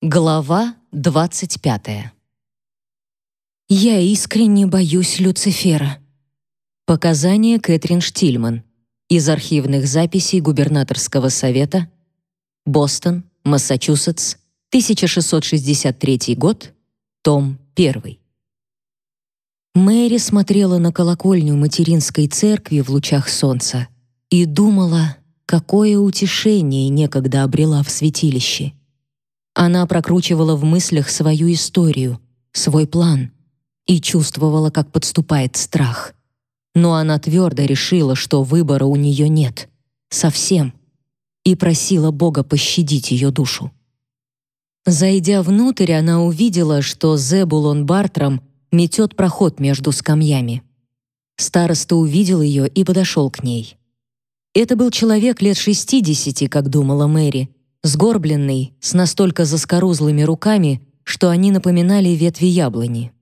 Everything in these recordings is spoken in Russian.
Глава 25. Я искренне боюсь Люцифера. Показания Кэтрин Штильман из архивных записей губернаторского совета. Бостон, Массачусетс, 1663 год, том 1. Мэри смотрела на колокольню материнской церкви в лучах солнца и думала, какое утешение некогда обрела в святилище. Она прокручивала в мыслях свою историю, свой план и чувствовала, как подступает страх. Но она твердо решила, что выбора у нее нет. Совсем. И просила Бога пощадить ее душу. Зайдя внутрь, она увидела, что Зебулон Бартрам метет проход между скамьями. Староста увидел ее и подошел к ней. Это был человек лет шестидесяти, как думала Мэри, сгорбленный, с настолько заскорузлыми руками, что они напоминали ветви яблони.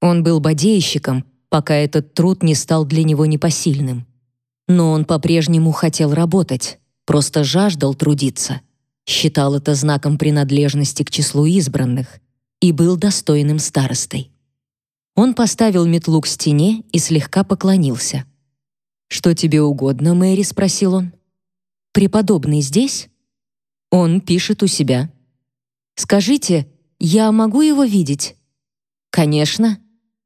Он был бодейщиком, пока этот труд не стал для него непосильным. Но он по-прежнему хотел работать, просто жаждал трудиться, считал это знаком принадлежности к числу избранных и был достойным старостой. Он поставил метлу к стене и слегка поклонился. «Что тебе угодно, Мэри?» — спросил он. «Преподобный здесь?» Он пишет у себя. Скажите, я могу его видеть? Конечно.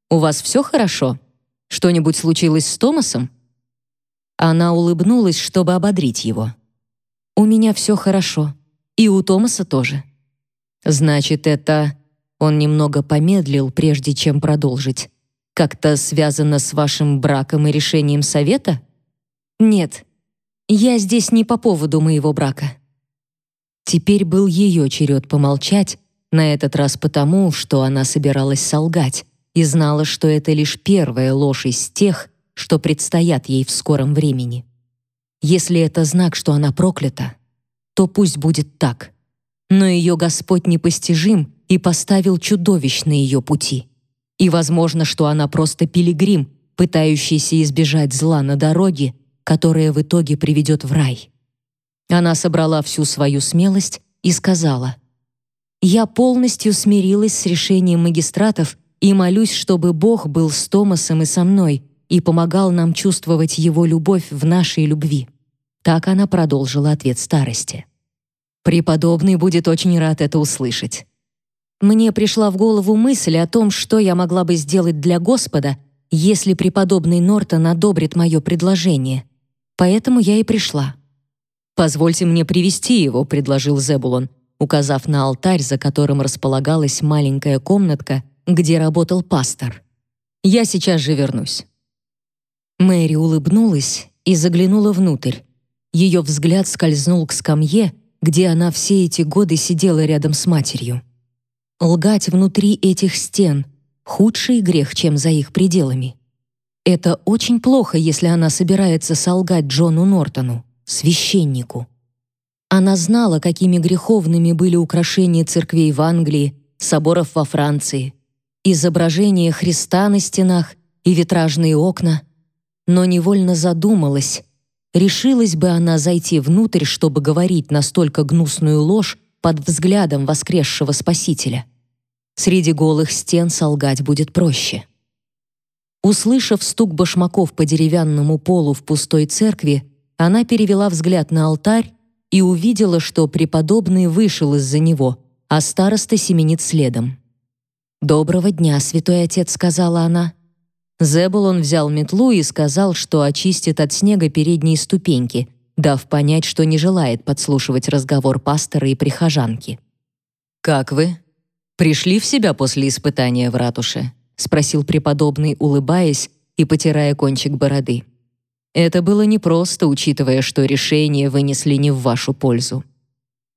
У вас все хорошо? Что-нибудь случилось с Томасом? Она улыбнулась, чтобы ободрить его. У меня все хорошо, и у Томаса тоже. Значит, это Он немного помедлил, прежде чем продолжить. Как-то связано с вашим браком и решением совета? Нет. Я здесь не по поводу моего брака. Теперь был ее черед помолчать, на этот раз потому, что она собиралась солгать и знала, что это лишь первая ложь из тех, что предстоят ей в скором времени. Если это знак, что она проклята, то пусть будет так. Но ее Господь непостижим и поставил чудовищ на ее пути. И возможно, что она просто пилигрим, пытающийся избежать зла на дороге, которая в итоге приведет в рай. Она собрала всю свою смелость и сказала: "Я полностью смирилась с решением магистратов и молюсь, чтобы Бог был с Томасом и со мной и помогал нам чувствовать его любовь в нашей любви". Так она продолжила ответ старости. Преподобный будет очень рад это услышать. Мне пришла в голову мысль о том, что я могла бы сделать для Господа, если преподобный Нортон одобрит мое предложение. Поэтому я и пришла. «Позвольте мне привести его», — предложил Зебулон, указав на алтарь, за которым располагалась маленькая комнатка, где работал пастор. «Я сейчас же вернусь». Мэри улыбнулась и заглянула внутрь. Ее взгляд скользнул к скамье, где она все эти годы сидела рядом с матерью. Лгать внутри этих стен — худший грех, чем за их пределами. Это очень плохо, если она собирается солгать Джону Нортону священнику. Она знала, какими греховными были украшения церквей в Англии, соборов во Франции, изображения Христа на стенах и витражные окна, но невольно задумалась, решилась бы она зайти внутрь, чтобы говорить настолько гнусную ложь под взглядом воскресшего Спасителя. Среди голых стен солгать будет проще. Услышав стук башмаков по деревянному полу в пустой церкви, она перевела взгляд на алтарь и увидела, что преподобный вышел из-за него, а староста семенит следом. «Доброго дня, святой отец», — сказала она. Зебулон взял метлу и сказал, что очистит от снега передние ступеньки, дав понять, что не желает подслушивать разговор пастора и прихожанки. «Как вы? Пришли в себя после испытания в ратуше?» — спросил преподобный, улыбаясь и потирая кончик бороды. Это было непросто, учитывая, что решение вынесли не в вашу пользу.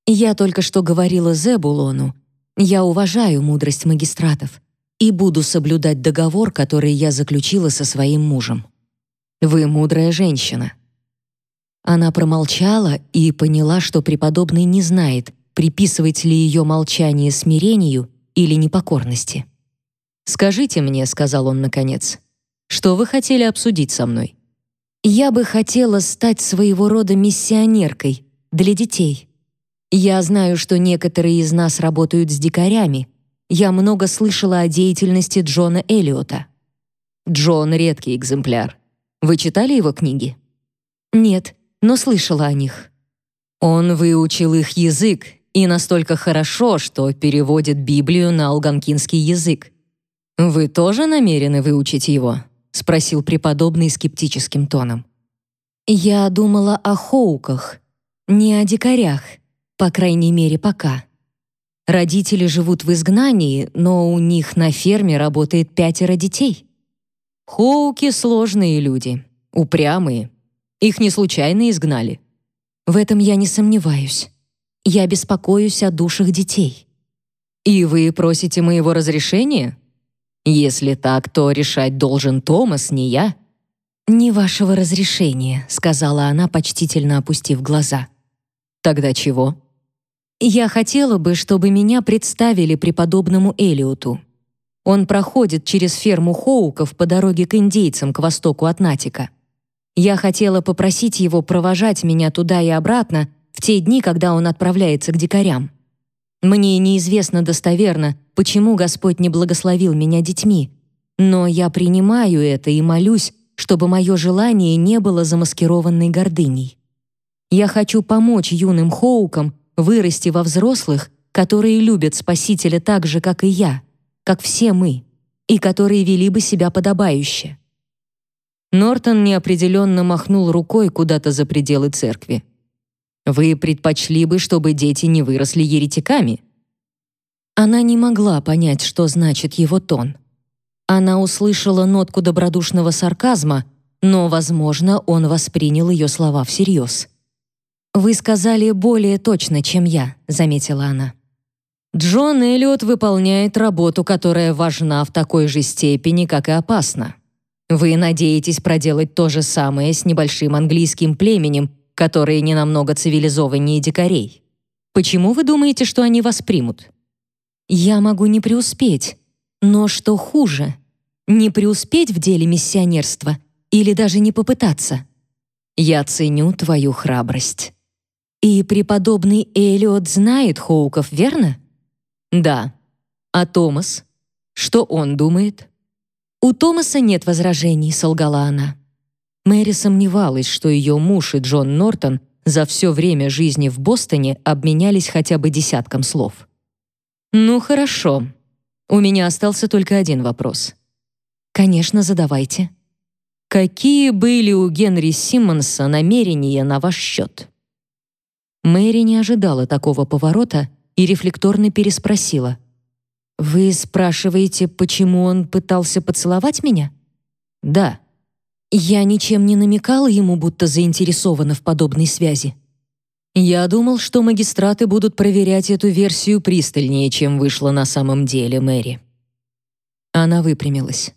Я только что говорила Зебулону. Я уважаю мудрость магистратов и буду соблюдать договор, который я заключила со своим мужем. Вы мудрая женщина. Она промолчала и поняла, что преподобный не знает, приписывать ли ее молчание смирению или непокорности. «Скажите мне», — сказал он наконец, — «что вы хотели обсудить со мной?» Я бы хотела стать своего рода миссионеркой для детей. Я знаю, что некоторые из нас работают с дикарями. Я много слышала о деятельности Джона Эллиота. Джон — редкий экземпляр. Вы читали его книги? Нет, но слышала о них. Он выучил их язык и настолько хорошо, что переводит Библию на алганкинский язык. Вы тоже намерены выучить его? Спросил преподобный скептическим тоном. Я думала о хоуках, не о дикарях, по крайней мере, пока. Родители живут в изгнании, но у них на ферме работает пятеро детей. Хоуки сложные люди, упрямые. Их не случайно изгнали. В этом я не сомневаюсь. Я беспокоюсь о душах детей. И вы просите моего разрешения? Если так, то решать должен Томас, не я. Не вашего разрешения, сказала она, почтительно опустив глаза. Тогда чего? Я хотела бы, чтобы меня представили преподобному Элиоту. Он проходит через ферму Хоуков по дороге к индейцам к востоку от Натика. Я хотела попросить его провожать меня туда и обратно в те дни, когда он отправляется к дикарям. Мне неизвестно достоверно, почему Господь не благословил меня детьми, но я принимаю это и молюсь, чтобы мое желание не было замаскированной гордыней. Я хочу помочь юным Хоукам вырасти во взрослых, которые любят Спасителя так же, как и я, как все мы, и которые вели бы себя подобающе. Нортон неопределенно махнул рукой куда-то за пределы церкви. Вы предпочли бы, чтобы дети не выросли еретиками? Она не могла понять, что значит его тон. Она услышала нотку добродушного сарказма, но, возможно, он воспринял ее слова всерьез. «Вы сказали более точно, чем я», — заметила она. «Джон Эллиот выполняет работу, которая важна в такой же степени, как и опасна. Вы надеетесь проделать то же самое с небольшим английским племенем, которые не намного цивилизованнее дикарей. Почему вы думаете, что они вас примут?» «Я могу не преуспеть, но что хуже, не преуспеть в деле миссионерства или даже не попытаться?» «Я ценю твою храбрость». И преподобный Элиот знает Хоуков, верно? Да. А Томас? Что он думает? У Томаса нет возражений, солгала она. Мэри сомневалась, что ее муж и Джон Нортон за все время жизни в Бостоне обменялись хотя бы десятком слов. «Ну, хорошо. У меня остался только один вопрос». «Конечно, задавайте». «Какие были у Генри Симмонса намерения на ваш счет?» Мэри не ожидала такого поворота и рефлекторно переспросила. «Вы спрашиваете, почему он пытался поцеловать меня?» «Да». Я ничем не намекала ему, будто заинтересована в подобной связи. Я думал, что магистраты будут проверять эту версию пристальнее, чем вышло на самом деле, Мэри. Она выпрямилась.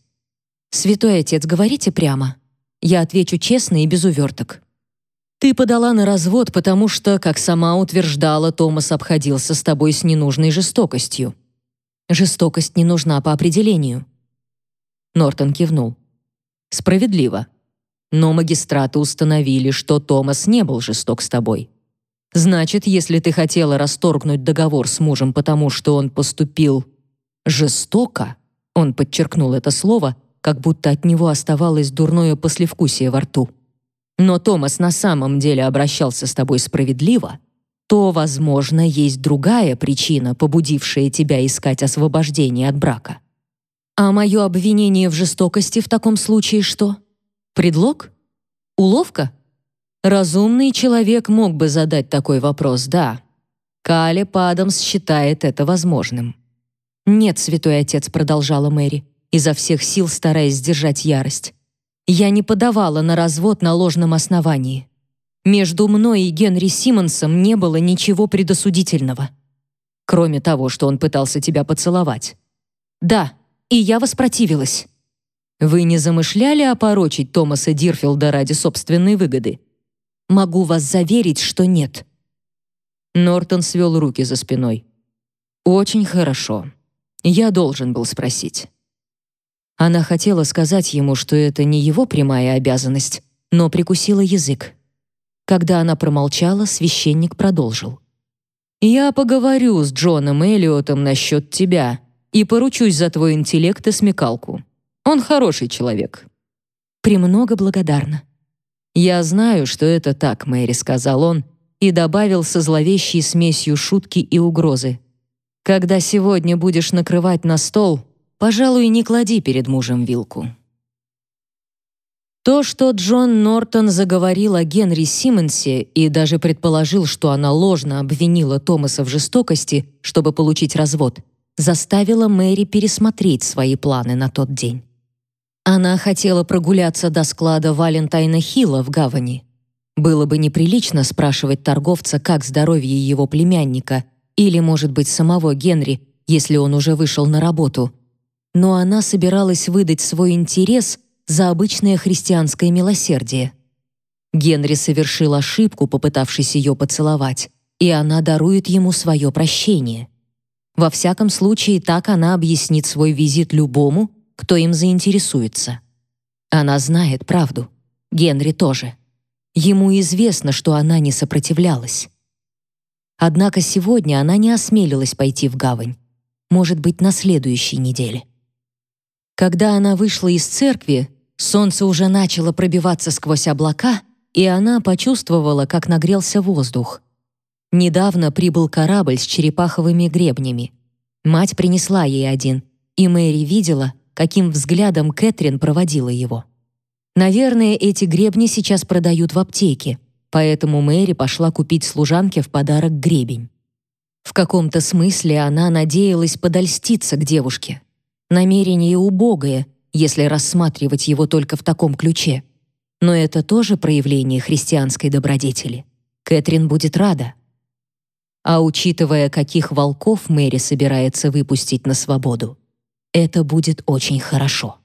«Святой отец, говорите прямо. Я отвечу честно и без уверток. Ты подала на развод, потому что, как сама утверждала, Томас обходился с тобой с ненужной жестокостью. Жестокость не нужна по определению. Нортон кивнул. Справедливо. Но магистраты установили, что Томас не был жесток с тобой. Значит, если ты хотела расторгнуть договор с мужем, потому что он поступил жестоко, он подчеркнул это слово, как будто от него оставалось дурное послевкусие во рту но Томас на самом деле обращался с тобой справедливо, то, возможно, есть другая причина, побудившая тебя искать освобождение от брака. А мое обвинение в жестокости в таком случае что? Предлог? Уловка? Разумный человек мог бы задать такой вопрос, да. Калеб Адамс считает это возможным. «Нет, святой отец», — продолжала Мэри, изо всех сил стараясь сдержать ярость. Я не подавала на развод на ложном основании. Между мной и Генри Симмонсом не было ничего предосудительного. Кроме того, что он пытался тебя поцеловать. Да, и я воспротивилась. Вы не замышляли опорочить Томаса Дирфилда ради собственной выгоды? Могу вас заверить, что нет. Нортон свел руки за спиной. Очень хорошо. Я должен был спросить. Она хотела сказать ему, что это не его прямая обязанность, но прикусила язык. Когда она промолчала, священник продолжил. Я поговорю с Джоном Эллиотом насчет тебя и поручусь за твой интеллект и смекалку. Он хороший человек». «Премного благодарна». «Я знаю, что это так», — Мэри сказал он, и добавил со зловещей смесью шутки и угрозы. «Когда сегодня будешь накрывать на стол, пожалуй, не клади перед мужем вилку». То, что Джон Нортон заговорил о Генри Симмонсе и даже предположил, что она ложно обвинила Томаса в жестокости, чтобы получить развод, заставило Мэри пересмотреть свои планы на тот день. Она хотела прогуляться до склада Валентайна Хилла в гавани. Было бы неприлично спрашивать торговца, как здоровье его племянника или, может быть, самого Генри, если он уже вышел на работу. Но она собиралась выдать свой интерес за обычное христианское милосердие. Генри совершил ошибку, попытавшись ее поцеловать, и она дарует ему свое прощение. Во всяком случае, так она объяснит свой визит любому, кто им заинтересуется. Она знает правду. Генри тоже. Ему известно, что она не сопротивлялась. Однако сегодня она не осмелилась пойти в гавань. Может быть, на следующей неделе. Когда она вышла из церкви, солнце уже начало пробиваться сквозь облака, и она почувствовала, как нагрелся воздух. Недавно прибыл корабль с черепаховыми гребнями. Мать принесла ей один, и Мэри видела, каким взглядом Кэтрин проводила его. Наверное, эти гребни сейчас продают в аптеке, поэтому Мэри пошла купить служанке в подарок гребень. В каком-то смысле она надеялась подольститься к девушке. Намерение убогое, если рассматривать его только в таком ключе. Но это тоже проявление христианской добродетели. Кэтрин будет рада. А учитывая, каких волков Мэри собирается выпустить на свободу, это будет очень хорошо.